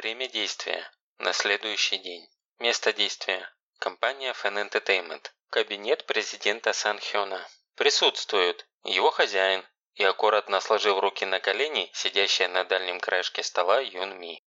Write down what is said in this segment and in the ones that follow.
Время действия. На следующий день. Место действия. Компания Fan Entertainment. Кабинет президента Сан Хёна. Присутствуют его хозяин и аккуратно сложив руки на колени, сидящая на дальнем краешке стола Юн Ми.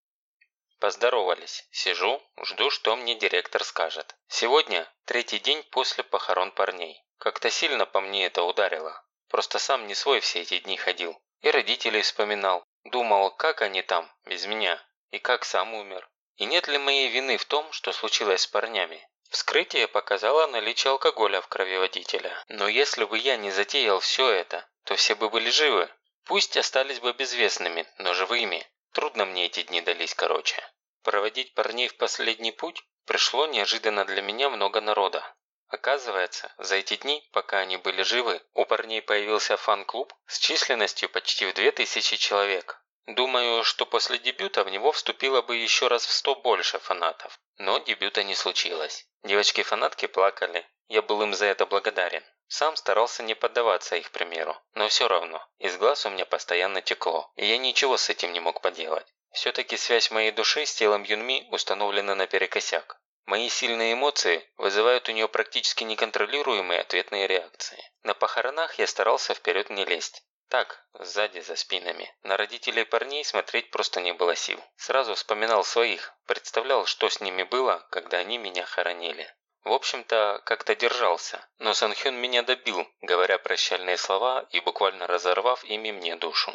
Поздоровались. Сижу, жду, что мне директор скажет. Сегодня третий день после похорон парней. Как-то сильно по мне это ударило. Просто сам не свой все эти дни ходил. И родителей вспоминал. Думал, как они там, без меня. И как сам умер. И нет ли моей вины в том, что случилось с парнями? Вскрытие показало наличие алкоголя в крови водителя. Но если бы я не затеял все это, то все бы были живы. Пусть остались бы безвестными, но живыми. Трудно мне эти дни дались короче. Проводить парней в последний путь пришло неожиданно для меня много народа. Оказывается, за эти дни, пока они были живы, у парней появился фан-клуб с численностью почти в 2000 человек. Думаю, что после дебюта в него вступило бы еще раз в 100 больше фанатов. Но дебюта не случилось. Девочки-фанатки плакали. Я был им за это благодарен. Сам старался не поддаваться их примеру. Но все равно, из глаз у меня постоянно текло. И я ничего с этим не мог поделать. Все-таки связь моей души с телом Юнми установлена наперекосяк. Мои сильные эмоции вызывают у нее практически неконтролируемые ответные реакции. На похоронах я старался вперед не лезть. Так, сзади, за спинами. На родителей парней смотреть просто не было сил. Сразу вспоминал своих, представлял, что с ними было, когда они меня хоронили. В общем-то, как-то держался, но Санхён меня добил, говоря прощальные слова и буквально разорвав ими мне душу.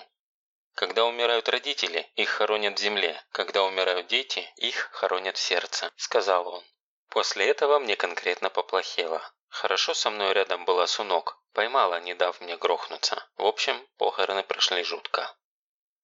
Когда умирают родители, их хоронят в земле. Когда умирают дети, их хоронят в сердце», – сказал он. После этого мне конкретно поплохело. Хорошо со мной рядом была Сунок. Поймала, не дав мне грохнуться. В общем, похороны прошли жутко.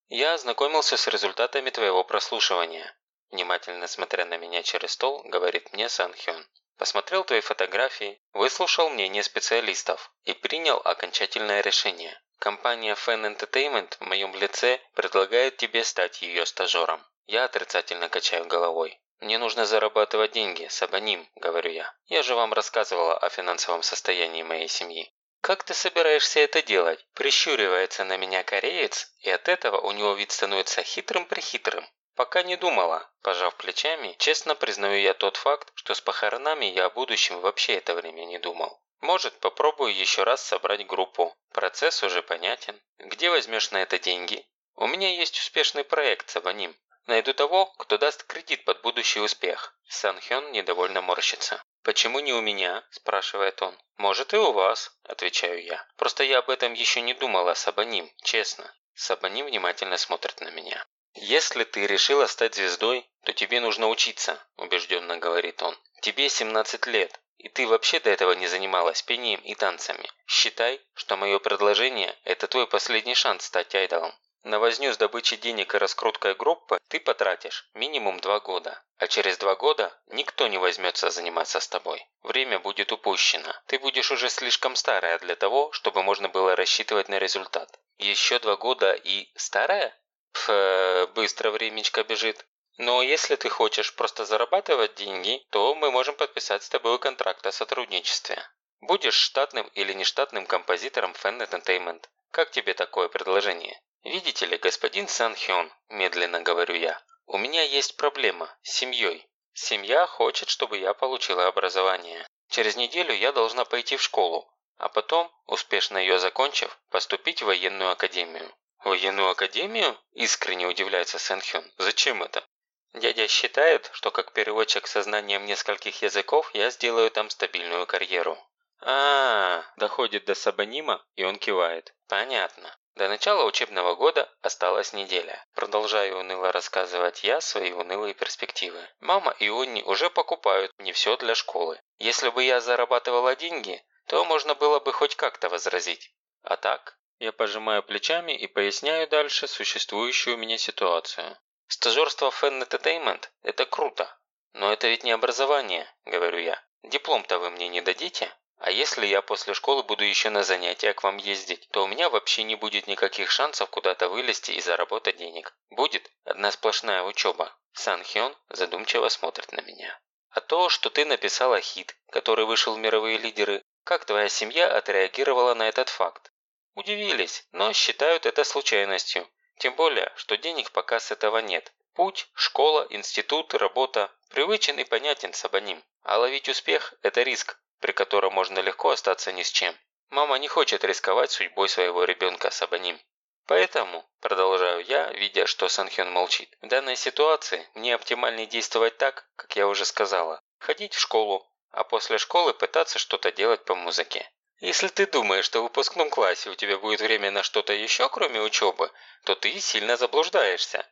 «Я ознакомился с результатами твоего прослушивания», внимательно смотря на меня через стол, говорит мне Сан Хён. Посмотрел твои фотографии, выслушал мнение специалистов и принял окончательное решение. Компания Fan Entertainment в моем лице предлагает тебе стать ее стажером. Я отрицательно качаю головой. «Мне нужно зарабатывать деньги, сабаним», – говорю я. «Я же вам рассказывала о финансовом состоянии моей семьи». «Как ты собираешься это делать?» – прищуривается на меня кореец, и от этого у него вид становится хитрым-прихитрым. «Пока не думала», – пожав плечами, честно признаю я тот факт, что с похоронами я о будущем вообще это время не думал. Может, попробую еще раз собрать группу. Процесс уже понятен. Где возьмешь на это деньги? У меня есть успешный проект, Сабаним. Найду того, кто даст кредит под будущий успех. Сан Хён недовольно морщится. «Почему не у меня?» – спрашивает он. «Может и у вас», – отвечаю я. «Просто я об этом еще не думала, Сабаним, честно». Сабаним внимательно смотрит на меня. «Если ты решила стать звездой, то тебе нужно учиться», – убежденно говорит он. «Тебе 17 лет. И ты вообще до этого не занималась пением и танцами. Считай, что мое предложение – это твой последний шанс стать айдолом. На возню с добычей денег и раскруткой группы ты потратишь минимум два года. А через два года никто не возьмется заниматься с тобой. Время будет упущено. Ты будешь уже слишком старая для того, чтобы можно было рассчитывать на результат. Еще два года и старая? Пф, быстро времечко бежит. Но если ты хочешь просто зарабатывать деньги, то мы можем подписать с тобой контракт о сотрудничестве. Будешь штатным или нештатным композитором Fan Entertainment. Как тебе такое предложение? Видите ли, господин Сан Хён, медленно говорю я, у меня есть проблема с семьей. Семья хочет, чтобы я получила образование. Через неделю я должна пойти в школу, а потом, успешно ее закончив, поступить в военную академию. «Военную академию?» – искренне удивляется Сэн Хён. «Зачем это?» Дядя считает, что как переводчик со знанием нескольких языков я сделаю там стабильную карьеру. а, -а, -а доходит до Сабанима, и он кивает. Понятно. До начала учебного года осталась неделя. Продолжаю уныло рассказывать я свои унылые перспективы. Мама и Онни уже покупают мне все для школы. Если бы я зарабатывала деньги, то можно было бы хоть как-то возразить. А так, я пожимаю плечами и поясняю дальше существующую у меня ситуацию. Стажерство Fan Entertainment – это круто. Но это ведь не образование, говорю я. Диплом-то вы мне не дадите? А если я после школы буду еще на занятия к вам ездить, то у меня вообще не будет никаких шансов куда-то вылезти и заработать денег. Будет одна сплошная учеба. Сан Хён задумчиво смотрит на меня. А то, что ты написала хит, который вышел в мировые лидеры, как твоя семья отреагировала на этот факт? Удивились, но считают это случайностью. Тем более, что денег пока с этого нет. Путь, школа, институт, работа привычен и понятен Сабаним. А ловить успех – это риск, при котором можно легко остаться ни с чем. Мама не хочет рисковать судьбой своего ребенка Сабаним. Поэтому, продолжаю я, видя, что Санхён молчит, в данной ситуации мне оптимальнее действовать так, как я уже сказала. Ходить в школу, а после школы пытаться что-то делать по музыке. Если ты думаешь, что в выпускном классе у тебя будет время на что-то еще, кроме учебы, то ты сильно заблуждаешься.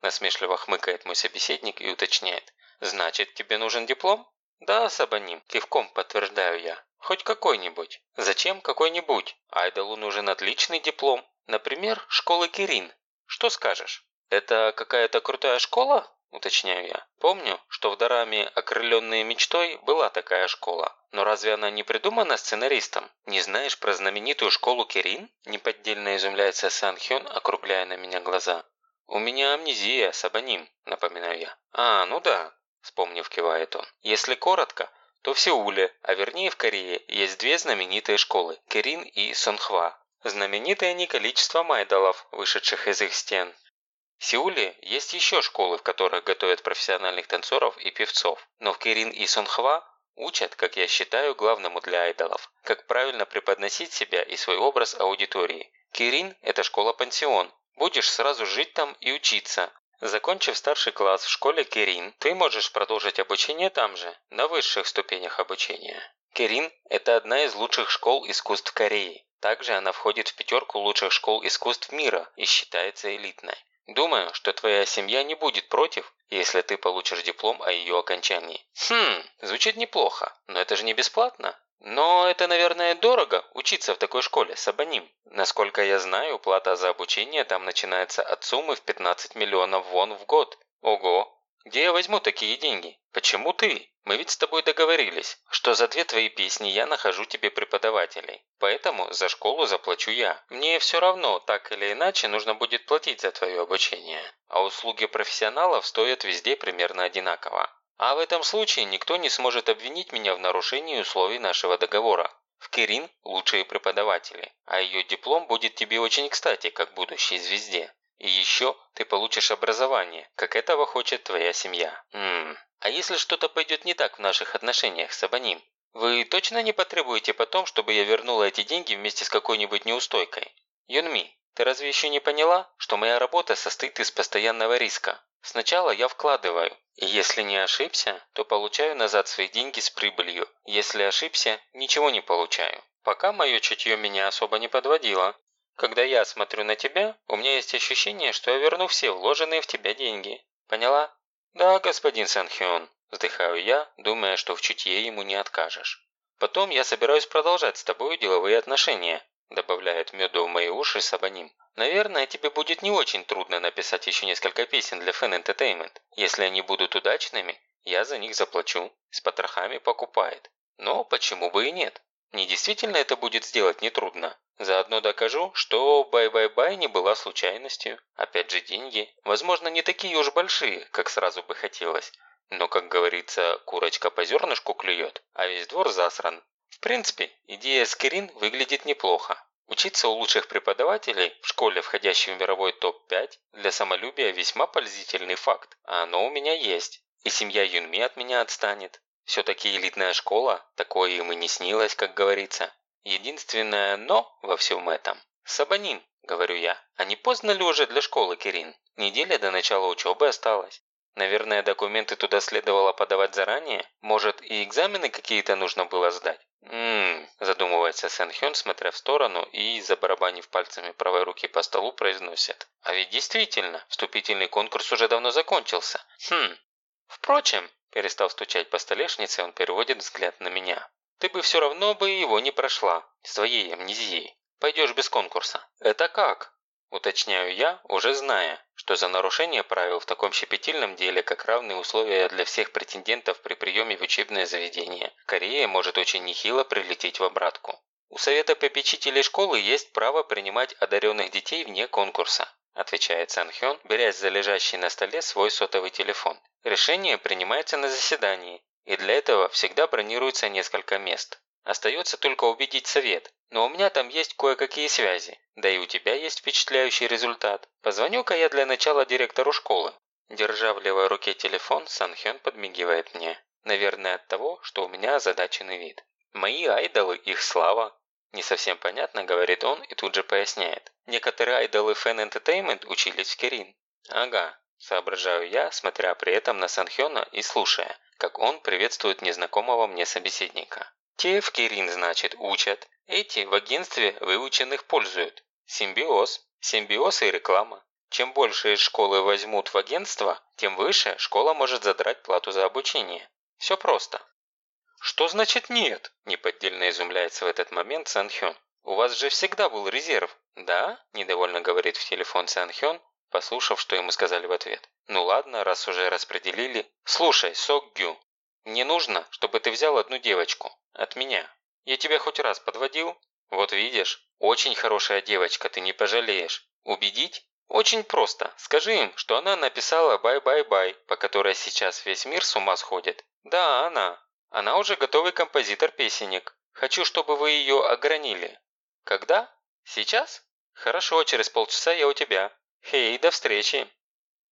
Насмешливо хмыкает мой собеседник и уточняет. Значит, тебе нужен диплом? Да, Сабаним, кивком подтверждаю я. Хоть какой-нибудь. Зачем какой-нибудь? Айдолу нужен отличный диплом. Например, школы Кирин. Что скажешь? Это какая-то крутая школа? Уточняю я. Помню, что в Дараме «Окрыленные мечтой» была такая школа. Но разве она не придумана сценаристом? Не знаешь про знаменитую школу Кирин? Неподдельно изумляется Сан Хён, округляя на меня глаза. «У меня амнезия, сабаним», напоминаю я. «А, ну да», вспомнив, кивает он. «Если коротко, то в Сеуле, а вернее в Корее, есть две знаменитые школы – Кирин и Сонхва. Знаменитые они количеством айдолов, вышедших из их стен. В Сеуле есть еще школы, в которых готовят профессиональных танцоров и певцов, но в Кирин и Сонхва учат, как я считаю, главному для айдолов, как правильно преподносить себя и свой образ аудитории. Кирин – это школа-пансион, будешь сразу жить там и учиться. Закончив старший класс в школе Кирин, ты можешь продолжить обучение там же, на высших ступенях обучения. Кирин – это одна из лучших школ искусств Кореи. Также она входит в пятерку лучших школ искусств мира и считается элитной. Думаю, что твоя семья не будет против, если ты получишь диплом о ее окончании. Хм, звучит неплохо, но это же не бесплатно. Но это, наверное, дорого учиться в такой школе с абоним. Насколько я знаю, плата за обучение там начинается от суммы в 15 миллионов вон в год. Ого, где я возьму такие деньги? Почему ты? Мы ведь с тобой договорились, что за две твои песни я нахожу тебе преподавателей. Поэтому за школу заплачу я. Мне все равно, так или иначе, нужно будет платить за твое обучение. А услуги профессионалов стоят везде примерно одинаково. А в этом случае никто не сможет обвинить меня в нарушении условий нашего договора. В Кирин лучшие преподаватели, а ее диплом будет тебе очень кстати, как будущей звезде. И еще ты получишь образование, как этого хочет твоя семья. Ммм, а если что-то пойдет не так в наших отношениях с Абоним? Вы точно не потребуете потом, чтобы я вернула эти деньги вместе с какой-нибудь неустойкой? Юнми, ты разве еще не поняла, что моя работа состоит из постоянного риска? Сначала я вкладываю, и если не ошибся, то получаю назад свои деньги с прибылью. Если ошибся, ничего не получаю. Пока мое чутье меня особо не подводило, когда я смотрю на тебя, у меня есть ощущение, что я верну все вложенные в тебя деньги. Поняла? Да, господин Санхён, вздыхаю я, думая, что в чутье ему не откажешь. Потом я собираюсь продолжать с тобой деловые отношения, добавляет меду в мои уши Сабаним. Наверное, тебе будет не очень трудно написать еще несколько песен для Fan Entertainment. Если они будут удачными, я за них заплачу. С потрохами покупает. Но почему бы и нет? Мне действительно это будет сделать нетрудно. Заодно докажу, что Bye Bye Bye не была случайностью. Опять же деньги. Возможно, не такие уж большие, как сразу бы хотелось. Но, как говорится, курочка по зернышку клюет, а весь двор засран. В принципе, идея с Кирин выглядит неплохо. Учиться у лучших преподавателей в школе, входящей в мировой топ-5, для самолюбия весьма пользительный факт. А оно у меня есть. И семья Юнми от меня отстанет. Все-таки элитная школа, такое им и не снилось, как говорится. Единственное «но» во всем этом – Сабанин, говорю я. А не поздно ли уже для школы, Кирин? Неделя до начала учебы осталась. Наверное, документы туда следовало подавать заранее? Может, и экзамены какие-то нужно было сдать? «Ммм», – задумывается Сэн Хён, смотря в сторону и, забарабанив пальцами правой руки по столу, произносит. «А ведь действительно, вступительный конкурс уже давно закончился. Хм. Впрочем, перестав стучать по столешнице, он переводит взгляд на меня. Ты бы все равно бы его не прошла, с твоей амнезией. Пойдешь без конкурса». «Это как?» Уточняю я, уже зная, что за нарушение правил в таком щепетильном деле, как равные условия для всех претендентов при приеме в учебное заведение, Корея может очень нехило прилететь в обратку. У Совета попечителей школы есть право принимать одаренных детей вне конкурса, отвечает Сан Хён, берясь за лежащий на столе свой сотовый телефон. Решение принимается на заседании, и для этого всегда бронируется несколько мест. Остается только убедить совет, но у меня там есть кое-какие связи. Да и у тебя есть впечатляющий результат. Позвоню-ка я для начала директору школы. Держа в левой руке телефон, Санхён подмигивает мне. Наверное, от того, что у меня озадаченный вид. Мои айдолы, их слава. Не совсем понятно, говорит он и тут же поясняет. Некоторые айдолы Fan Entertainment учились в Кирин. Ага, соображаю я, смотря при этом на Санхёна и слушая, как он приветствует незнакомого мне собеседника. Те в Кирин, значит, учат, эти в агентстве выученных пользуют. Симбиоз. Симбиоз и реклама. Чем больше из школы возьмут в агентство, тем выше школа может задрать плату за обучение. Все просто. «Что значит нет?» – неподдельно изумляется в этот момент Санхён. «У вас же всегда был резерв». «Да?» – недовольно говорит в телефон Санхён, послушав, что ему сказали в ответ. «Ну ладно, раз уже распределили. Слушай, Сок Гю, мне нужно, чтобы ты взял одну девочку. От меня. Я тебя хоть раз подводил? Вот видишь, очень хорошая девочка, ты не пожалеешь. Убедить? Очень просто. Скажи им, что она написала «Bye Bye Bye», по которой сейчас весь мир с ума сходит. Да, она. Она уже готовый композитор-песенник. Хочу, чтобы вы ее огранили. Когда? Сейчас? Хорошо, через полчаса я у тебя. Хей, до встречи.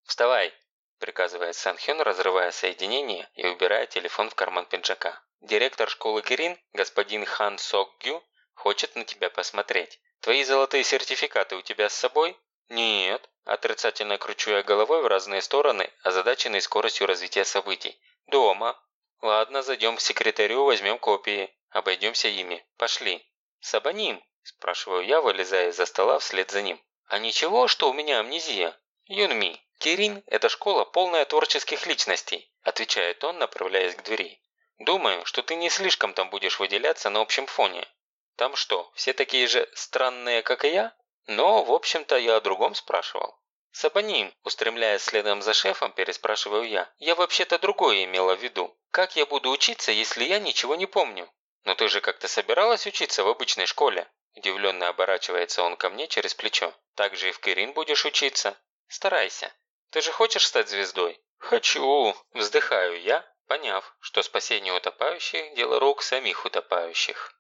Вставай, приказывает Санхён, разрывая соединение и убирая телефон в карман пиджака. Директор школы Кирин, господин Хан Сок Гю, хочет на тебя посмотреть. Твои золотые сертификаты у тебя с собой? Нет. Отрицательно кручу я головой в разные стороны, озадаченный скоростью развития событий. Дома. Ладно, зайдем к секретарю, возьмем копии. Обойдемся ими. Пошли. Сабаним? Спрашиваю я, вылезая из-за стола вслед за ним. А ничего, что у меня амнезия? Юнми, Кирин – это школа, полная творческих личностей, отвечает он, направляясь к двери. Думаю, что ты не слишком там будешь выделяться на общем фоне. Там что, все такие же странные, как и я? Но, в общем-то, я о другом спрашивал. «Сабаним», устремляясь следом за шефом, переспрашиваю я. «Я вообще-то другое имела в виду. Как я буду учиться, если я ничего не помню?» «Но ты же как-то собиралась учиться в обычной школе?» Удивленно оборачивается он ко мне через плечо. «Так же и в Кирин будешь учиться. Старайся. Ты же хочешь стать звездой?» «Хочу!» – вздыхаю я, поняв, что спасение утопающих – дело рук самих утопающих.